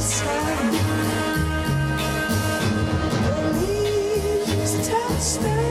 inside. Touch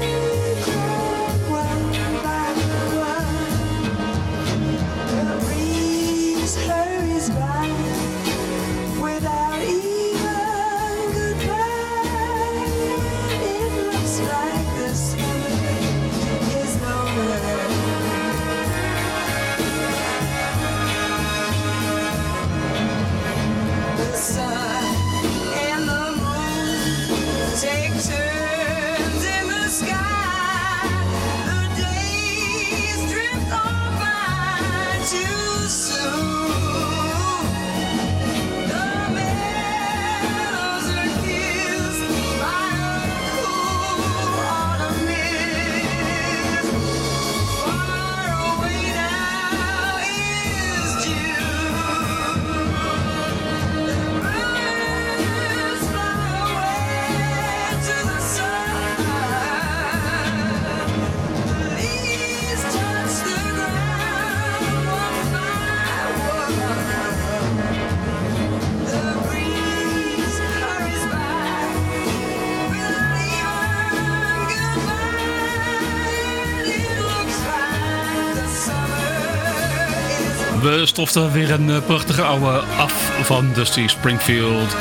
We weer een eh, prachtige oude af van Dusty Springfield.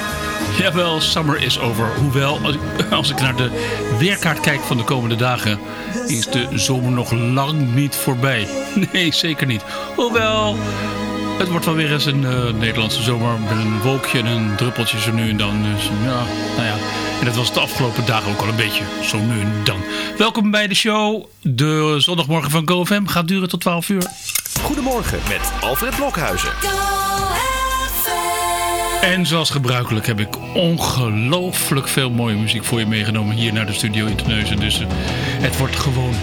Jawel, summer is over. Hoewel, als ik naar de weerkaart kijk van de komende dagen... is de zomer nog lang niet voorbij. Nee, zeker niet. Hoewel, het wordt wel weer eens een uh, Nederlandse zomer... met een wolkje en een druppeltje zo nu en dan. Dus ja, nou ja. En dat was de afgelopen dagen ook al een beetje zo nu en dan. Welkom bij de show. De zondagmorgen van GoFM gaat duren tot 12 uur. Goedemorgen met Alfred Blokhuizen. En zoals gebruikelijk heb ik ongelooflijk veel mooie muziek voor je meegenomen hier naar de studio in Teneuzen. Dus eh, het wordt gewoon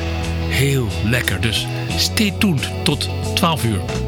heel lekker. Dus stay tuned tot 12 uur.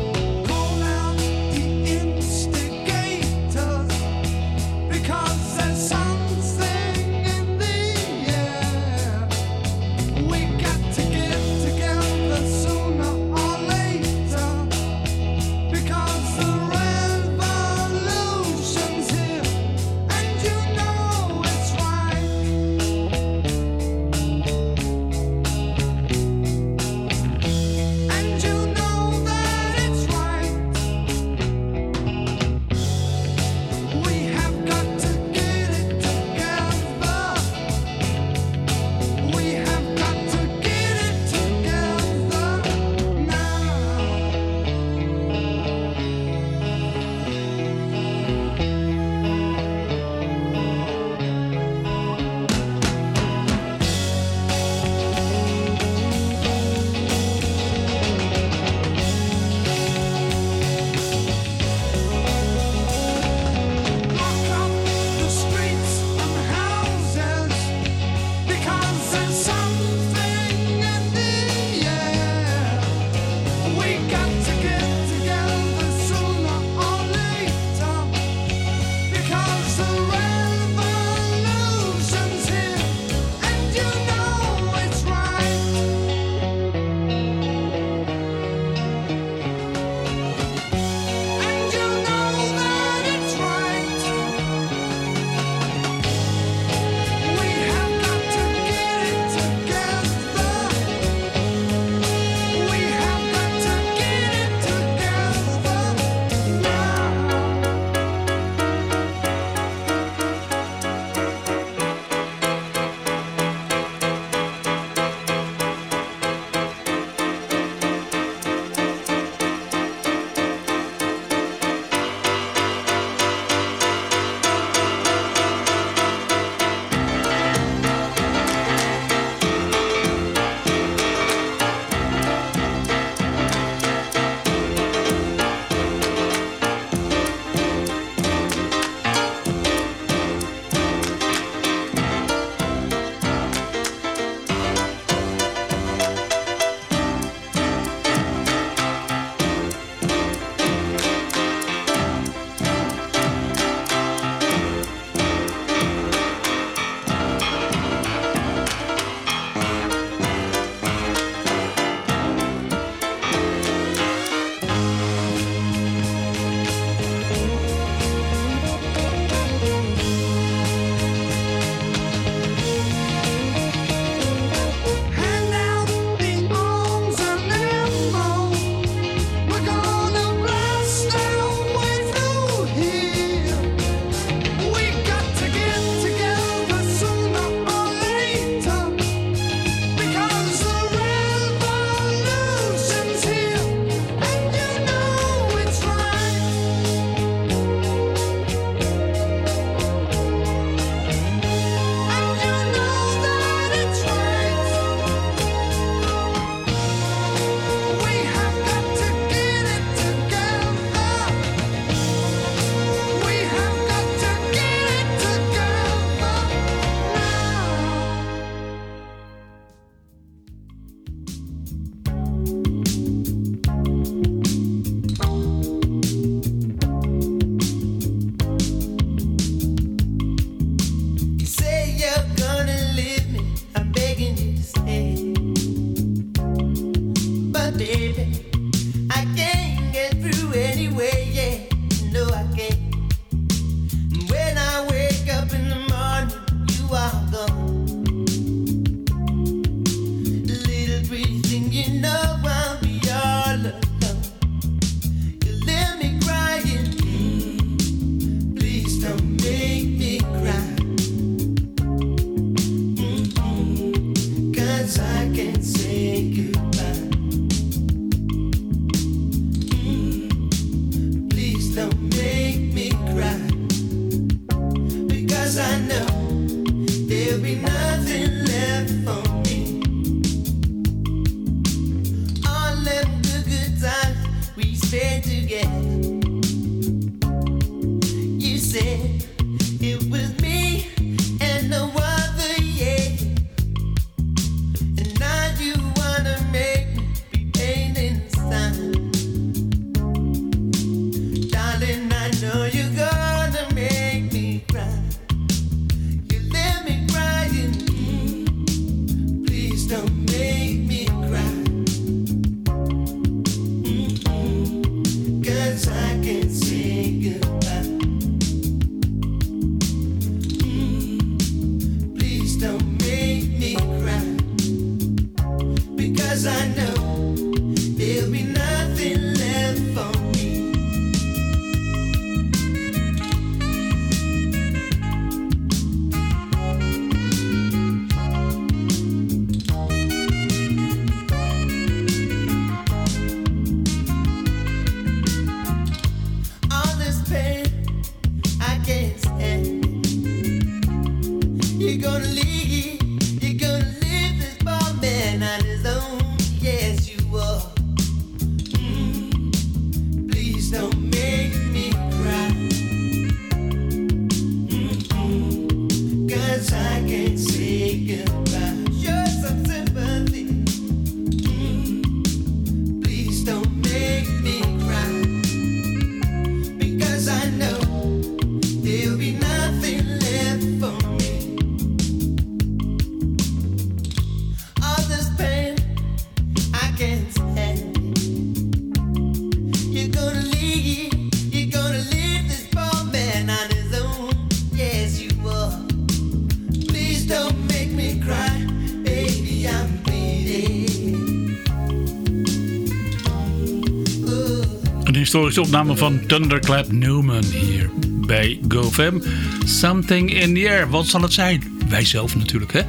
Historische opname van Thunderclap Newman hier bij GoFam. Something in the air. Wat zal het zijn? Wij zelf natuurlijk, hè?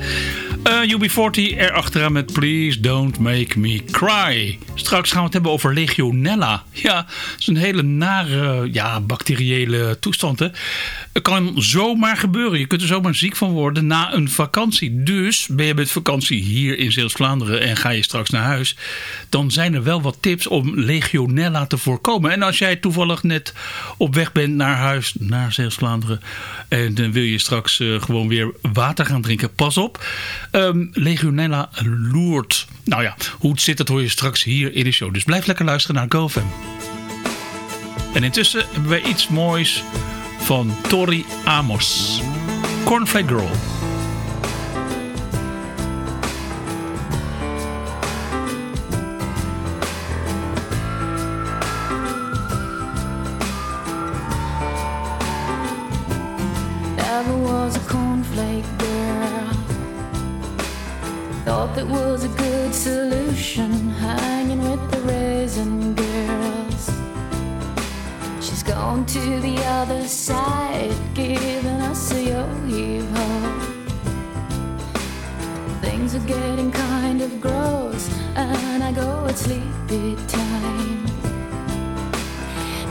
Uh, UB40 erachteraan met Please Don't Make Me Cry. Straks gaan we het hebben over Legionella. Ja, dat is een hele nare ja, bacteriële toestand. Hè? Het kan zomaar gebeuren. Je kunt er zomaar ziek van worden na een vakantie. Dus ben je met vakantie hier in Zeeuws-Vlaanderen en ga je straks naar huis. Dan zijn er wel wat tips om Legionella te voorkomen. En als jij toevallig net op weg bent naar huis, naar Zeeuws-Vlaanderen. En dan wil je straks uh, gewoon weer water gaan drinken. Pas op. Um, Legionella loert. Nou ja, hoe het zit dat hoor je straks hier in de show. Dus blijf lekker luisteren naar GoFam. En intussen hebben wij iets moois van Tori Amos. Cornflake Girl. Giving us a yo-yo. Things are getting kind of gross, and I go at sleepy time.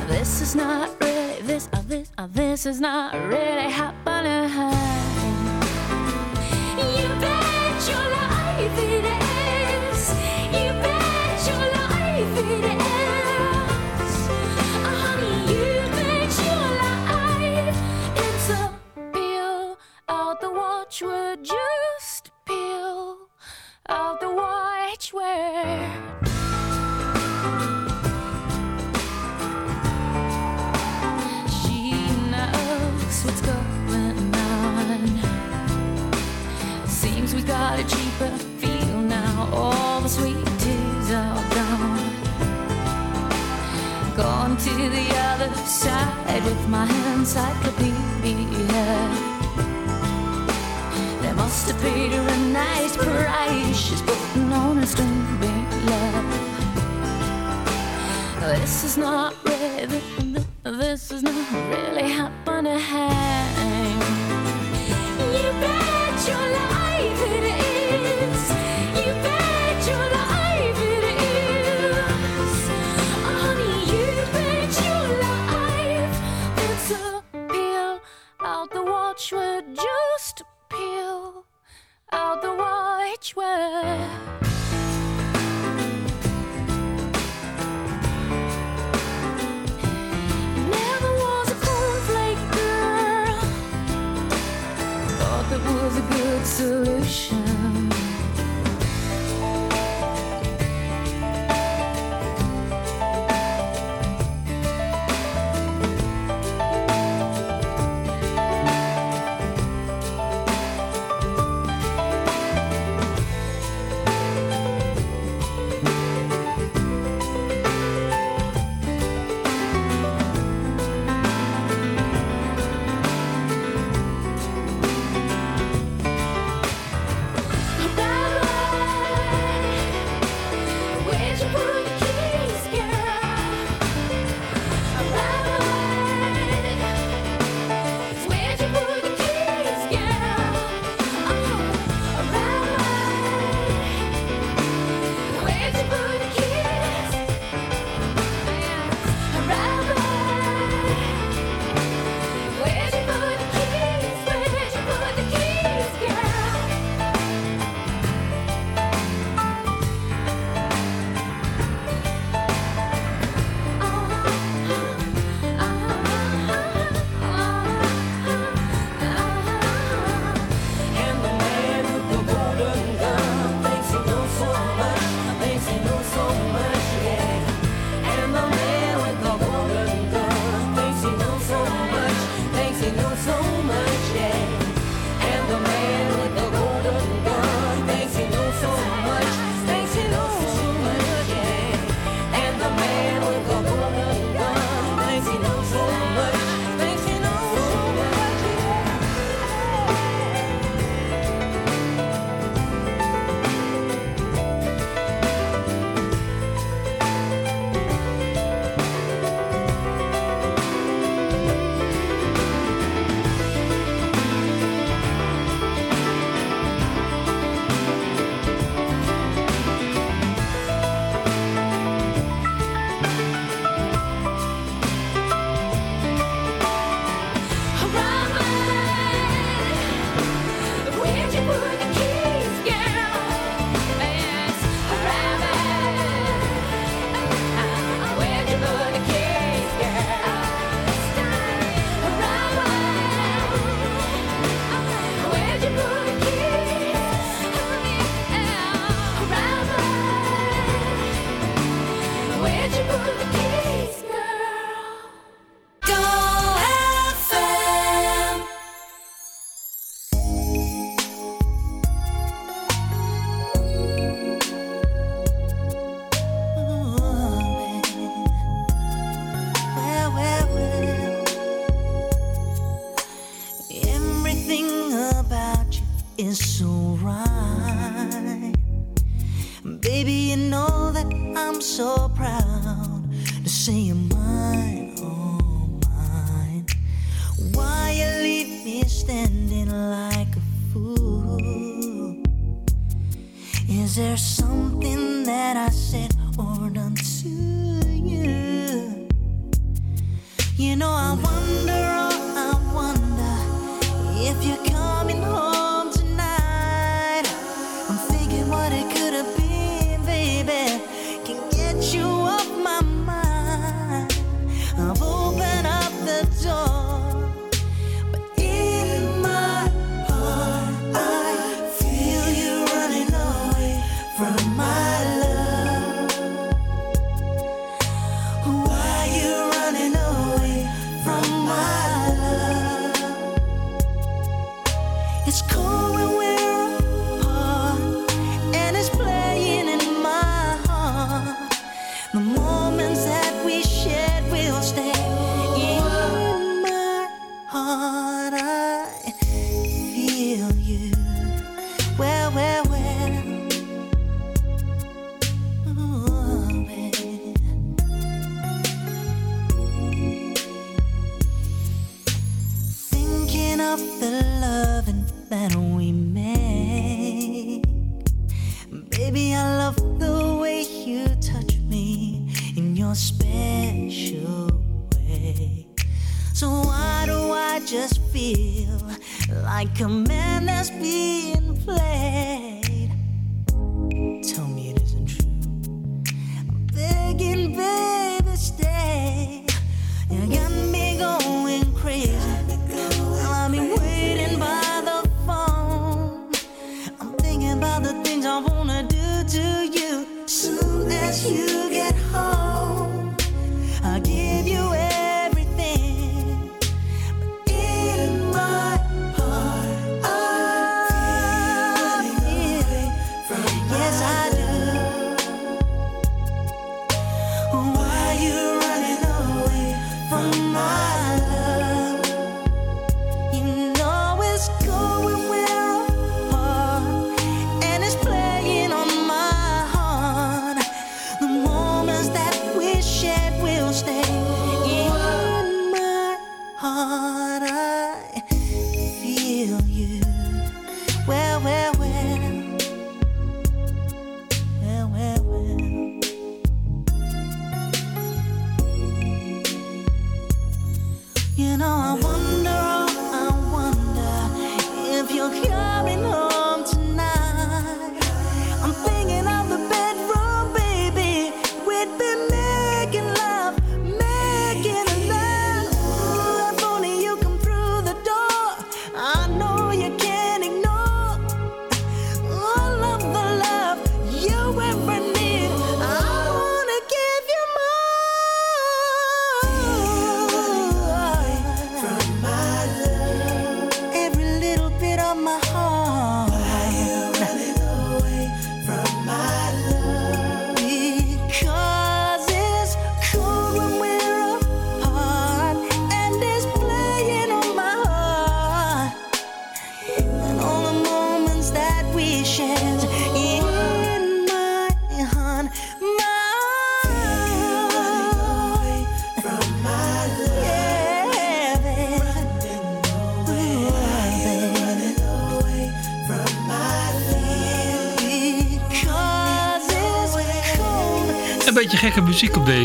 This is not really this, uh, this, uh, this is not really happening. You bet your life. watch would just peel out the watchword. She knows what's going on. Seems we got a cheaper feel now. All the sweet tears are gone. Gone to the other side with my encyclopedia. Paid her a nice price. She's putting on a string love. This is not really, this is not really happening. You bet your life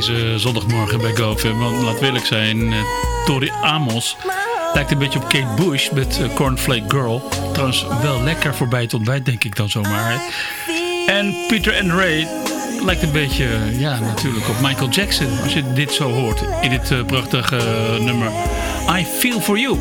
deze zondagmorgen bij GoFam. Want laat eerlijk zijn, zijn, Tori Amos lijkt een beetje op Kate Bush met eh, Cornflake Girl. Trouwens wel lekker voorbij het ontbijt denk ik dan zomaar. En Peter and Ray lijkt een beetje, eh, ja natuurlijk, op Michael Jackson. Als je dit zo hoort in dit prachtige nummer. I Feel For You.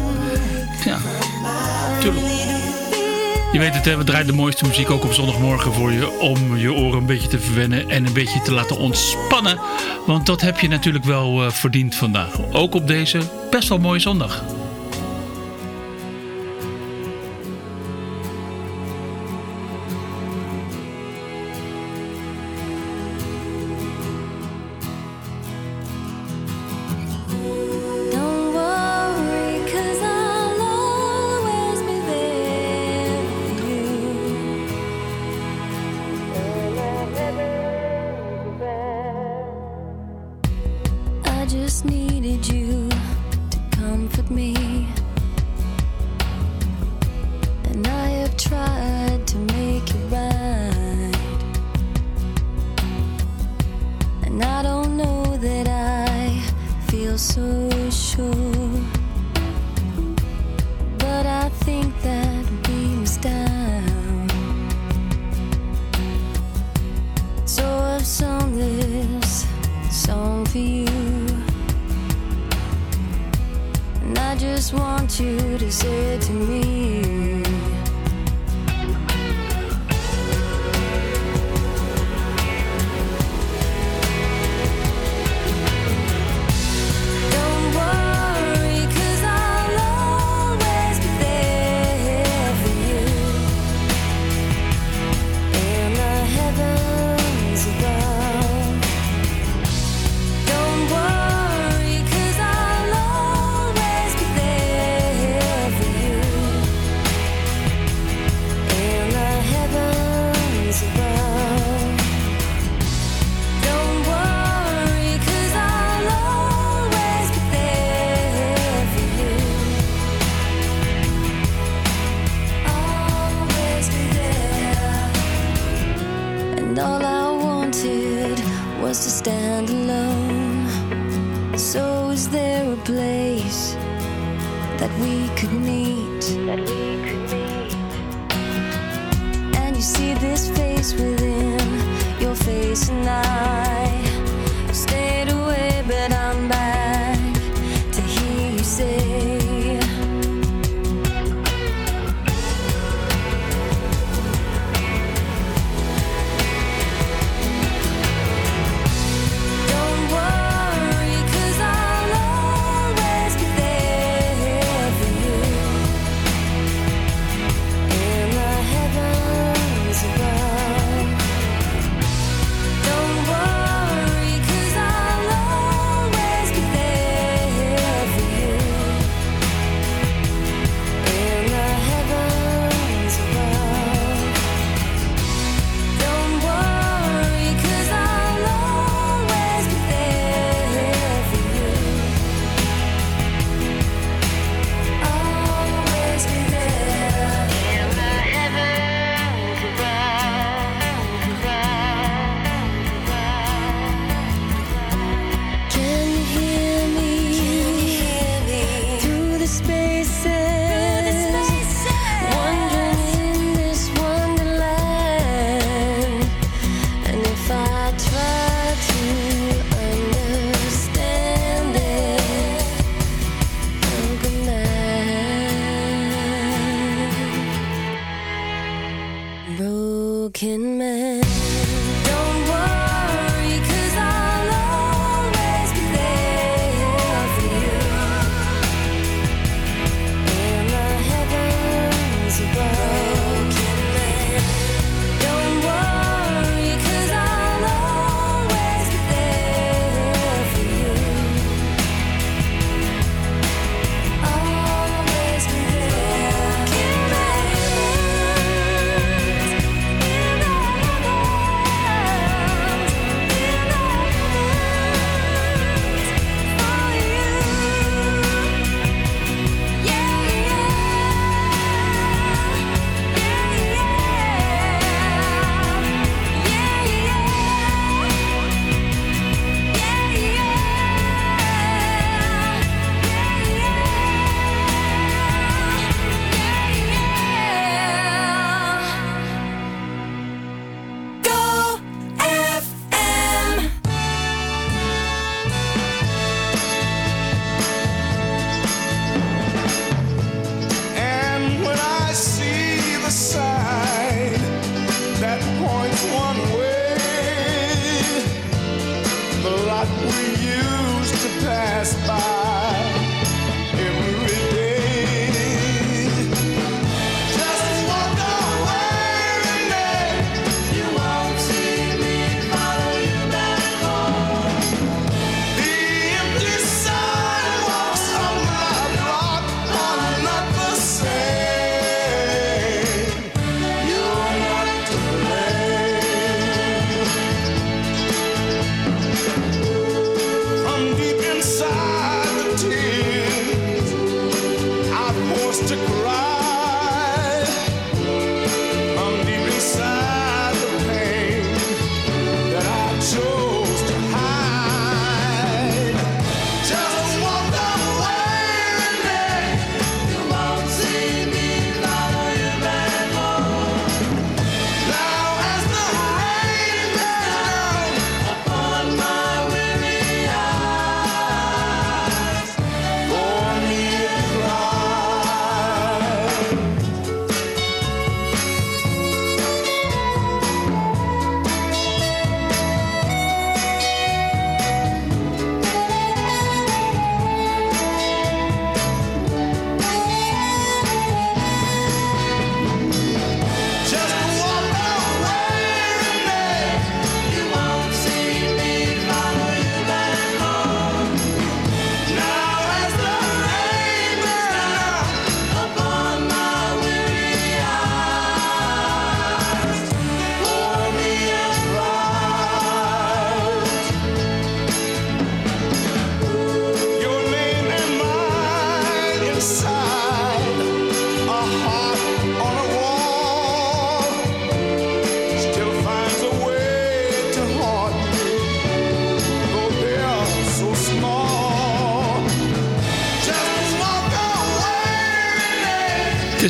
Je weet het, we draaien de mooiste muziek ook op zondagmorgen voor je. Om je oren een beetje te verwennen en een beetje te laten ontspannen. Want dat heb je natuurlijk wel eh, verdiend vandaag. Ook op deze best wel mooie zondag.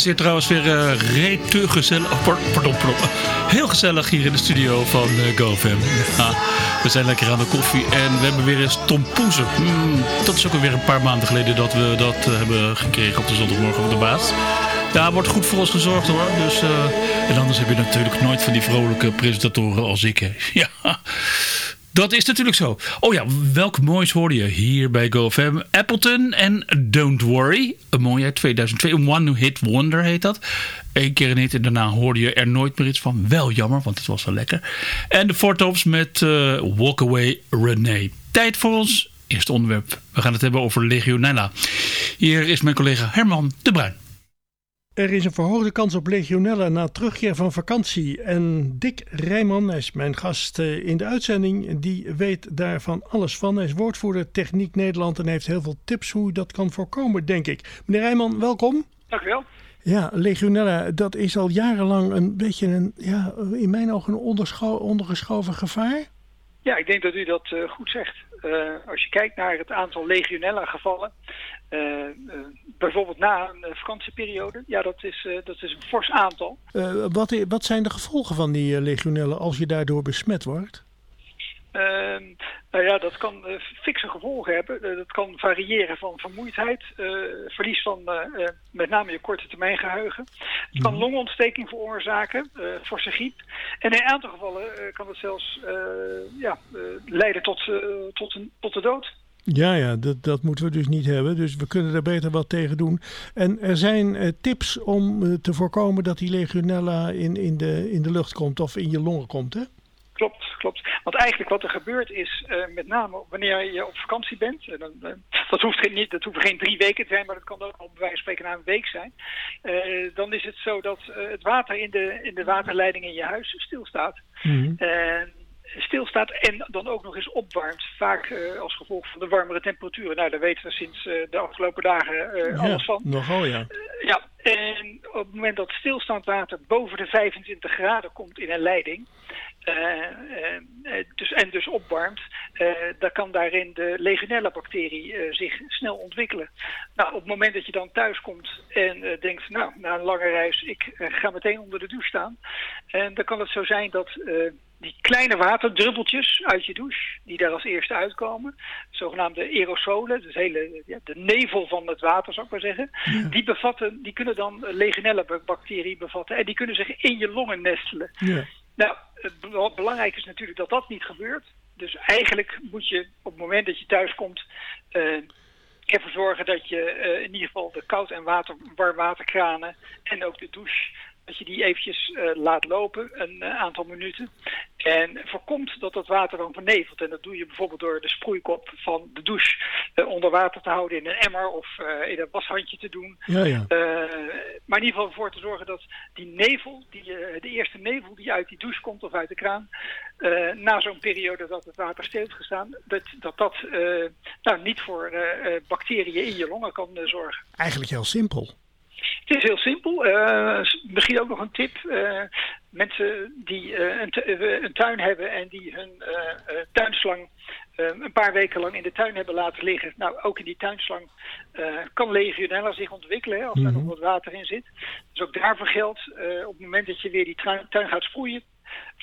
Is hier trouwens weer uh, rete gezellig. Oh, pardon, pardon. Heel gezellig hier in de studio van uh, GoFam. Ja, we zijn lekker aan de koffie en we hebben weer eens Tom Poezen. Mm, dat is ook alweer een paar maanden geleden dat we dat uh, hebben gekregen op de zondagmorgen op de baas. Daar wordt goed voor ons gezorgd hoor. Dus, en anders heb je natuurlijk nooit van die vrolijke presentatoren als ik. Ja. Dat is natuurlijk zo. Oh ja, welk moois hoorde je hier bij GoFam? Appleton en Don't Worry. Een mooie 2002. Een One Hit Wonder heet dat. Eén keer een hit en daarna hoorde je er nooit meer iets van. Wel jammer, want het was wel lekker. En de Four Tops met uh, Walk Away Renee. Tijd voor ons eerste onderwerp. We gaan het hebben over Legionella. Hier is mijn collega Herman de Bruin. Er is een verhoogde kans op legionella na terugkeer van vakantie. En Dick Rijman, hij is mijn gast eh, in de uitzending, die weet daarvan alles van. Hij is woordvoerder Techniek Nederland en heeft heel veel tips hoe dat kan voorkomen, denk ik. Meneer Rijman, welkom. Dank u wel. Ja, legionella, dat is al jarenlang een beetje een, ja, in mijn ogen een ondergeschoven gevaar. Ja, ik denk dat u dat uh, goed zegt. Uh, als je kijkt naar het aantal legionella gevallen, uh, bijvoorbeeld na een vakantieperiode, ja, dat is, dat is een fors aantal. wat, wat zijn de gevolgen van die legionella als je daardoor besmet wordt? Ehm, nou ja, dat kan uh, fikse gevolgen hebben. Uh, dat kan variëren van vermoeidheid, verlies van met name je korte termijn geheugen. Het kan mhm. longontsteking veroorzaken, forse griep. En in een aantal gevallen kan het zelfs ja, leiden tot, tot, een, tot de dood. Ja, ja dat, dat moeten we dus niet hebben. Dus we kunnen er beter wat tegen doen. En er zijn tips om te voorkomen dat die legionella in, in, de, in de lucht komt of in je longen komt, hè? Klopt, klopt. Want eigenlijk wat er gebeurt is, uh, met name wanneer je op vakantie bent, en dan, dat, hoeft geen, niet, dat hoeft geen drie weken te zijn, maar dat kan ook al bij wijze van spreken na een week zijn. Dan is het zo dat het water in de, in de waterleiding in je huis stilstaat. Mm -hmm. Stilstaat en dan ook nog eens opwarmt. Vaak als gevolg van de warmere temperaturen. Nou, daar weten we sinds de afgelopen dagen ja, alles van. Nogal, ja. ja, en op het moment dat stilstaand water boven de 25 graden komt in een leiding, dus, en dus opwarmt, dan kan daarin de legionella-bacterie zich snel ontwikkelen. Nou, op het moment dat je dan thuis komt en denkt, nou, na een lange reis, ik ga meteen onder de douche staan. En dan kan het zo zijn dat die kleine waterdruppeltjes uit je douche, die daar als eerste uitkomen, zogenaamde aerosolen, dus hele, ja, de nevel van het water zou ik maar zeggen, die, bevatten, die kunnen dan legionella-bacterie bevatten en die kunnen zich in je longen nestelen. Ja. Nou, het belangrijk is natuurlijk dat dat niet gebeurt. Dus eigenlijk moet je op het moment dat je thuis komt... Uh, ervoor zorgen dat je uh, in ieder geval de koud- en water, warmwaterkranen en ook de douche dat je die eventjes uh, laat lopen, een uh, aantal minuten. En voorkomt dat dat water dan vernevelt. En dat doe je bijvoorbeeld door de sproeikop van de douche uh, onder water te houden in een emmer of in een washandje te doen. Ja, ja. maar in ieder geval ervoor te zorgen dat die nevel, die, de eerste nevel die uit die douche komt of uit de kraan, na zo'n periode dat het water stil heeft gestaan, dat dat, dat nou, niet voor bacteriën in je longen kan zorgen. Eigenlijk heel simpel. Het is heel simpel. Uh, misschien ook nog een tip. Uh, mensen die uh, een, een, tuin hebben en die hun tuinslang een paar weken lang in de tuin hebben laten liggen. Nou, ook in die tuinslang kan legionella zich ontwikkelen hè, als er mm -hmm. nog wat water in zit. Dus ook daarvoor geldt, op het moment dat je weer die tuin, tuin gaat sproeien,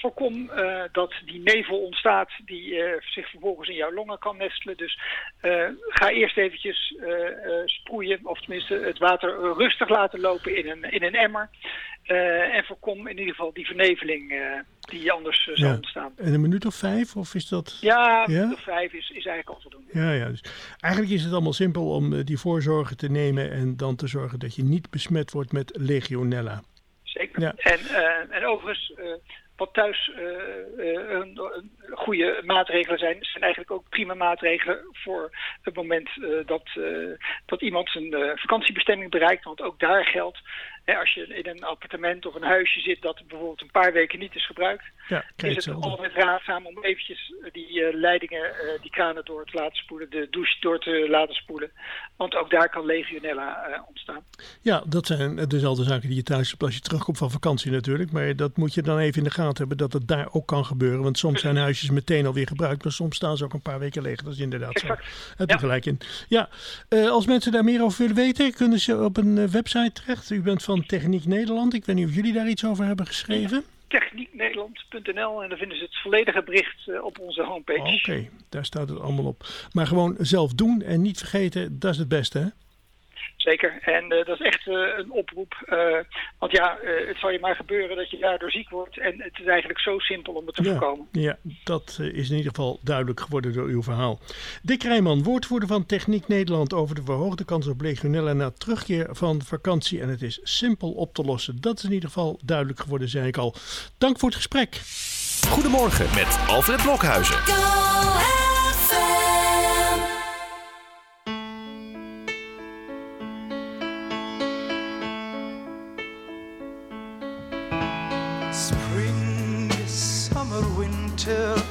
voorkom uh, dat die nevel ontstaat die uh, zich vervolgens in jouw longen kan nestelen. Dus uh, ga eerst eventjes sproeien of tenminste het water rustig laten lopen in een, in een emmer. en voorkom in ieder geval die verneveling die anders zou ja. ontstaan. En een minuut of vijf? Of is dat... Ja, een ja? minuut of vijf is, is eigenlijk al voldoende. Ja, ja. Dus eigenlijk is het allemaal simpel om die voorzorgen te nemen en dan te zorgen dat je niet besmet wordt met legionella. Zeker. Ja. En, en overigens wat thuis een, een goede maatregelen zijn, zijn eigenlijk ook prima maatregelen voor het moment uh, dat, dat iemand zijn vakantiebestemming bereikt. Want ook daar geldt, hè, als je in een appartement of een huisje zit dat bijvoorbeeld een paar weken niet is gebruikt, Ja, is het altijd raadzaam om eventjes die eh, leidingen, eh, die kranen door te laten spoelen, de douche door te laten spoelen. Want ook daar kan legionella eh, ontstaan. Ja, dat zijn dezelfde zaken die je thuis hebt als je terugkomt van vakantie natuurlijk. Maar dat moet je dan even in de gaten hebben dat het daar ook kan gebeuren. Want soms zijn huisjes meteen alweer gebruikt, maar soms staan ze ook een paar weken leeg. Dat is inderdaad zo. Exact. Heb je Ja. gelijk in. Ja, eh, als mensen daar meer over willen weten, kunnen ze op een eh, website terecht. U bent van Techniek Nederland. Ik weet niet of jullie daar iets over hebben geschreven. Technieknederland.nl en dan vinden ze het volledige bericht eh, op onze homepage. Oké, daar staat het allemaal op. Maar gewoon zelf doen en niet vergeten, dat is het beste hè? Zeker. En eh, dat is echt eh, een oproep. eh, want ja, eh, het zal je maar gebeuren dat je daardoor ziek wordt. En het is eigenlijk zo simpel om het te voorkomen. Ja, dat is in ieder geval duidelijk geworden door uw verhaal. Dick Rijman, woordvoerder van Techniek Nederland over de verhoogde kans op legionella na terugkeer van vakantie. En het is simpel op te lossen. Dat is in ieder geval duidelijk geworden, zei ik al. Dank voor het gesprek. Goedemorgen met Alfred Blokhuizen. Winter,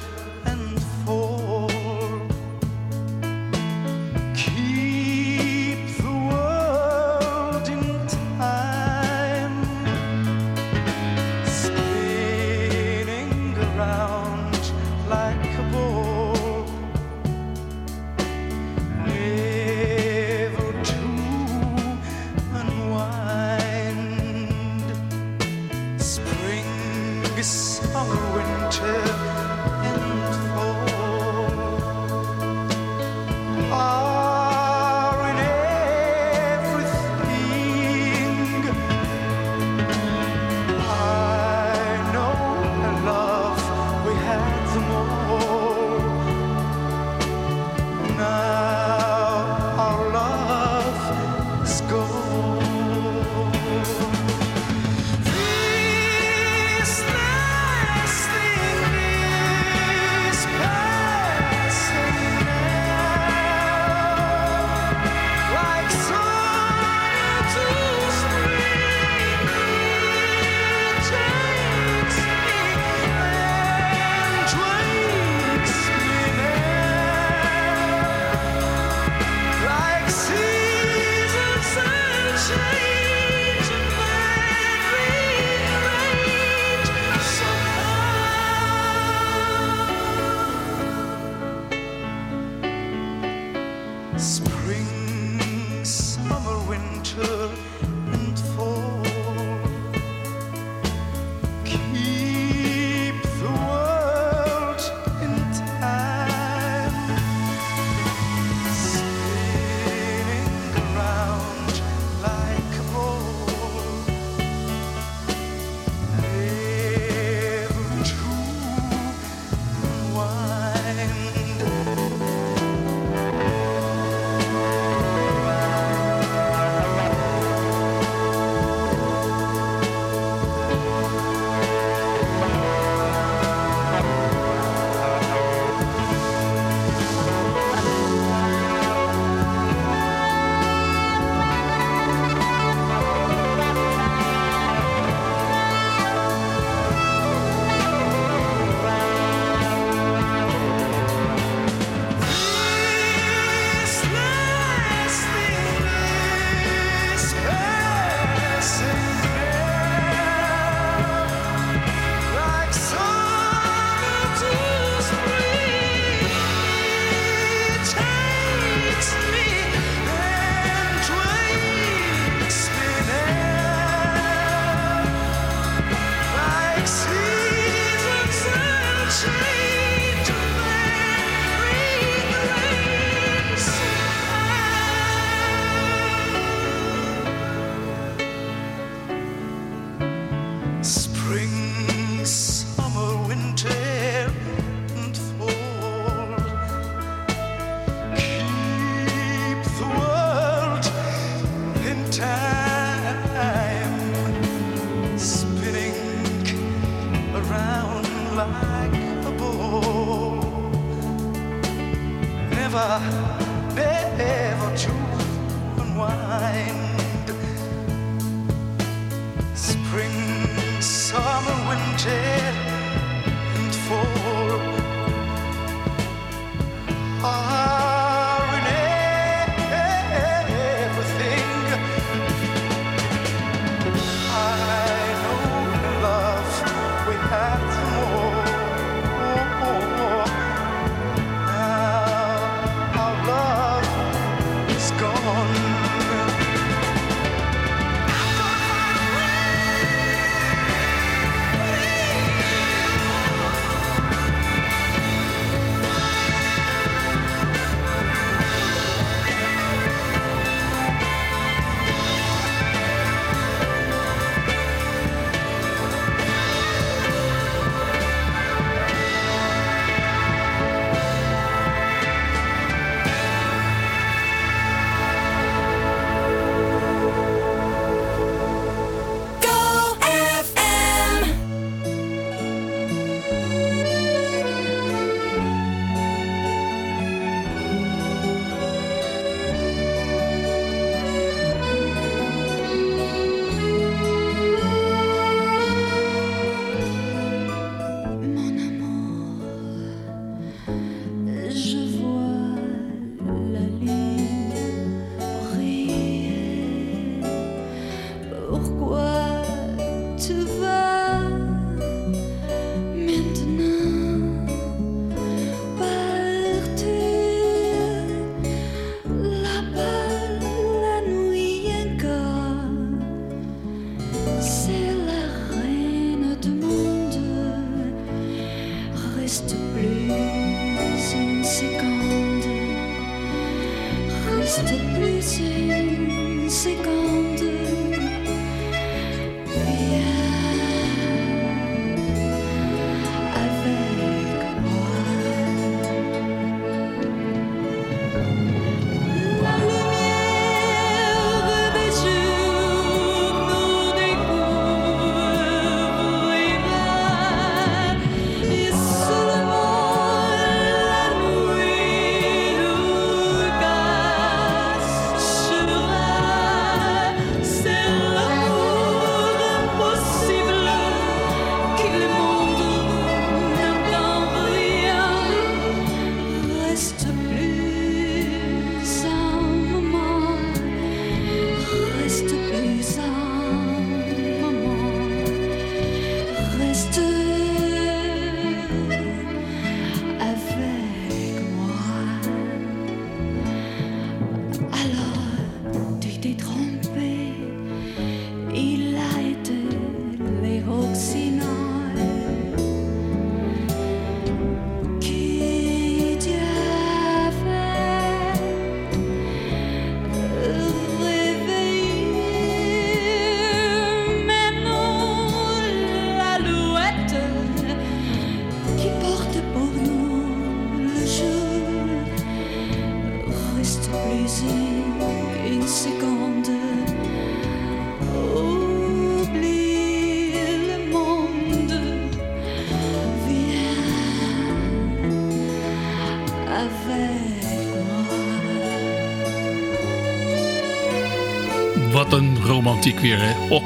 een weer? Oh.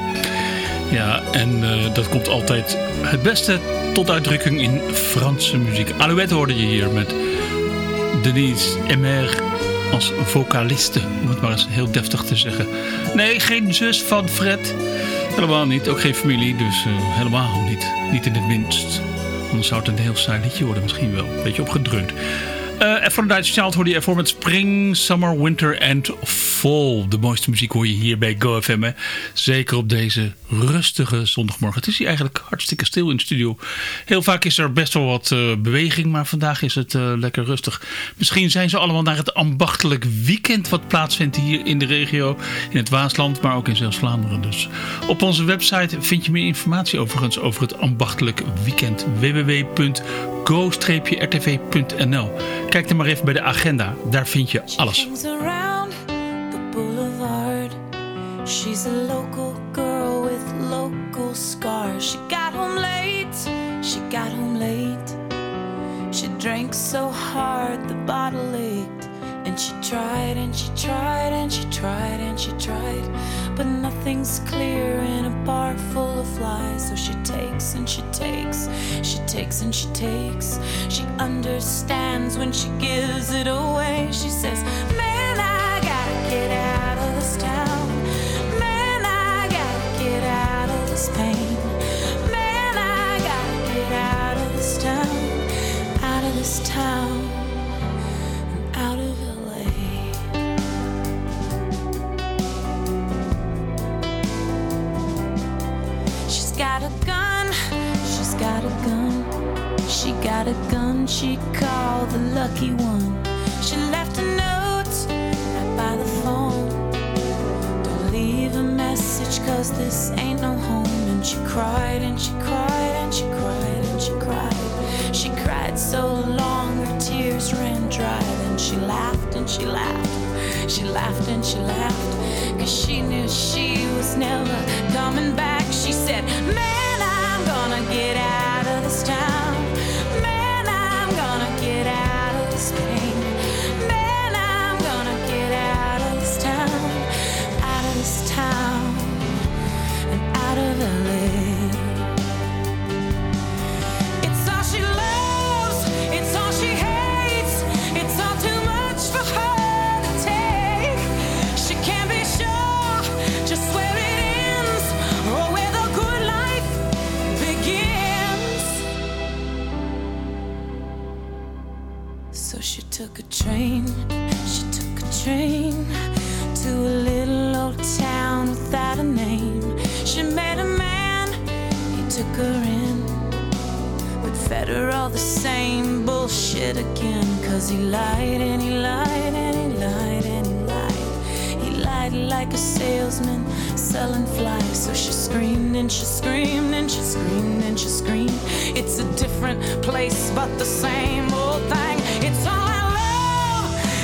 Ja, en eh, dat komt altijd het beste tot uitdrukking in Franse muziek. Alouette hoorde je hier met Denise Emer als vocaliste, om het maar eens heel deftig te zeggen. Nee, geen zus van Fred. Helemaal niet, ook geen familie, dus eh, helemaal niet. Niet in het minst. Anders zou het een heel saai liedje worden misschien wel. Beetje opgedreund. Eh Aphrodite Child hoorde je ervoor met Spring, Summer, Winter en Fall. De mooiste muziek hoor je hier bij GoFM. Hè? Zeker op deze rustige zondagmorgen. Het is hier eigenlijk hartstikke stil in de studio. Heel vaak is er best wel wat eh, beweging, maar vandaag is het eh, lekker rustig. Misschien zijn ze allemaal naar het ambachtelijk weekend wat plaatsvindt hier in de regio. In het Waasland, maar ook in Zeeuws-Vlaanderen dus. Op onze website vind je meer informatie overigens over het ambachtelijk weekend. www.go-rtv.nl Kijk er maar even bij de agenda. Daar vind je alles. Hangs around the boulevard. She's a local girl with local scars. She got home late. She got home late. She drank so hard the bottle ached. And she tried and she tried and she tried and she tried. But nothing's clear in a bar full of lies. So she takes and she takes. She takes and she takes. She understands when she gives it away. She says, Man, I gotta get out of this town. Man, I gotta get out of this pain. Man, I gotta get out of this town. Out of this town. Got a gun, she's got a gun. She got a gun she called the lucky one. She left a note right by the phone. Don't leave a message, cause this ain't no home. And she cried and she cried and she cried and she cried. She cried so long her tears ran dry. Then she laughed and she laughed. She laughed and she laughed. Cause she knew she was never coming back. She said, Man, I'm gonna get out of this town. train, she took a train to a little old town without a name. She met a man, he took her in, but fed her all the same bullshit again. Cause he lied and he lied and he lied and he lied. He lied like a salesman selling flies. So she screamed and she screamed and she screamed and she screamed. It's a different place, but the same old thing.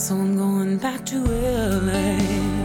So I'm going back to LA.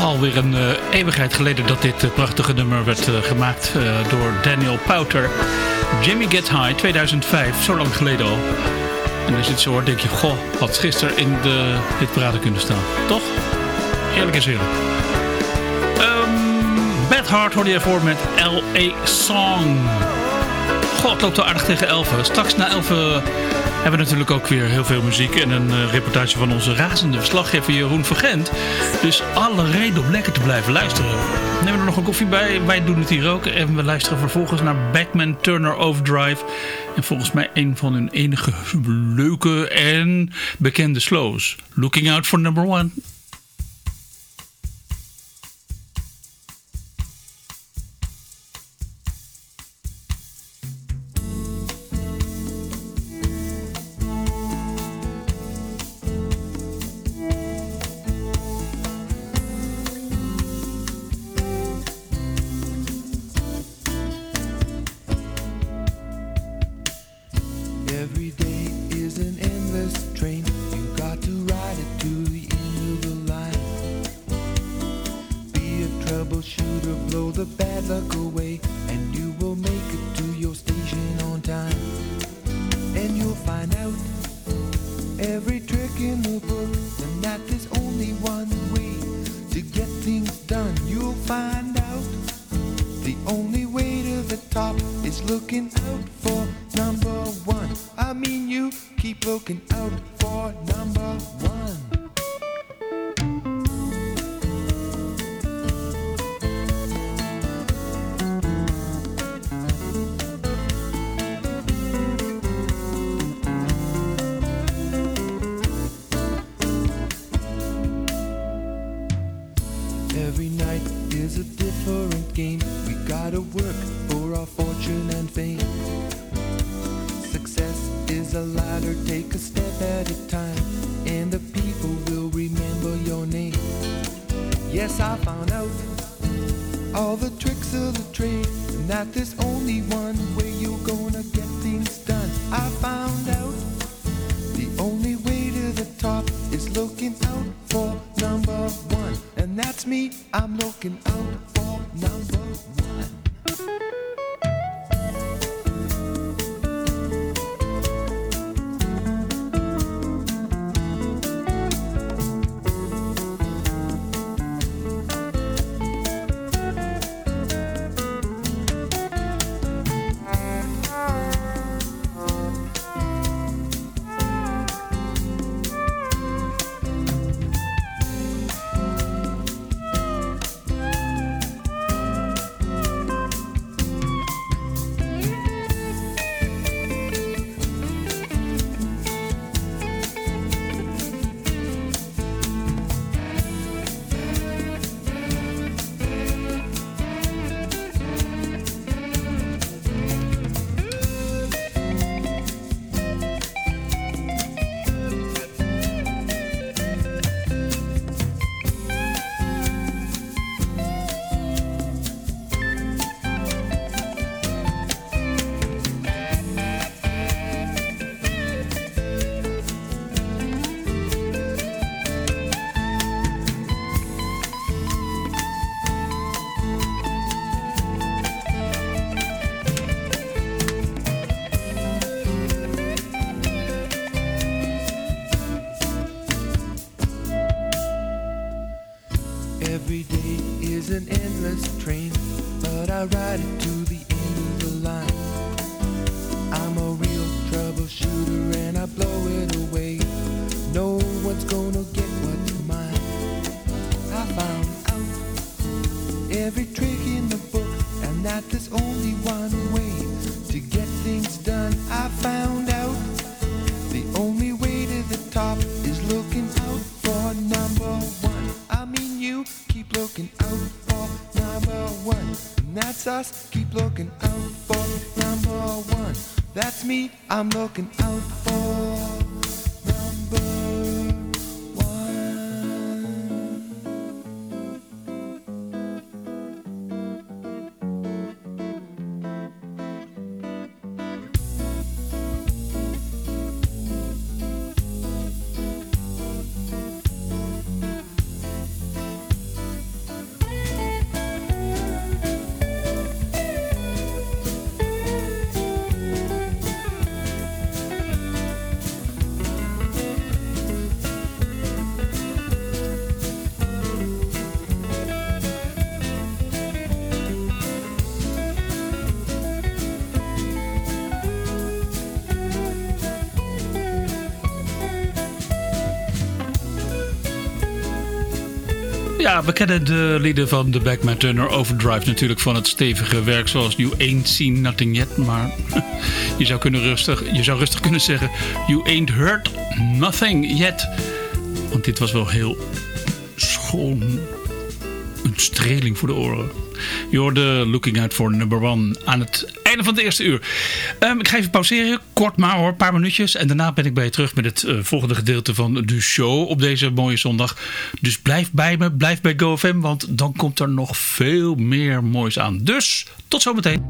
toch alweer een eh, eeuwigheid geleden dat dit eh, prachtige nummer werd eh, gemaakt door Daniel Powter. Jimmy Get High, 2005, zo lang geleden al. En als je het zo hoort, denk je, goh, wat gisteren in de hitparade kunnen staan. Toch? Eerlijk is eerlijk. Ehm, um, Bad Heart hoorde je voor met L.A. Song klok loopt al aardig tegen 11. Straks na 11 eh, hebben we natuurlijk ook weer heel veel muziek en een eh, reportage van onze razende verslaggever Jeroen van Gent. Dus alle reden om lekker te blijven luisteren. Neem er nog een koffie bij, wij doen het hier ook. En we luisteren vervolgens naar Batman Turner Overdrive. En volgens mij een van hun enige leuke en bekende slows. Looking out for number one. I'm looking Ja, we kennen de lieden van de Backman Turner Overdrive natuurlijk van het stevige werk zoals You Ain't Seen Nothing Yet. Maar je zou, kunnen rustig, je zou rustig kunnen zeggen You Ain't Heard Nothing Yet. Want dit was wel heel schoon streling voor de oren. You're the Looking Out for Number One aan het einde van het eerste uur. Ehm, ik ga even pauzeren, kort maar hoor, een paar minuutjes. En daarna ben ik bij je terug met het eh, volgende gedeelte van de show op deze mooie zondag. Dus blijf bij me, blijf bij GoFM, want dan komt er nog veel meer moois aan. Dus tot zometeen.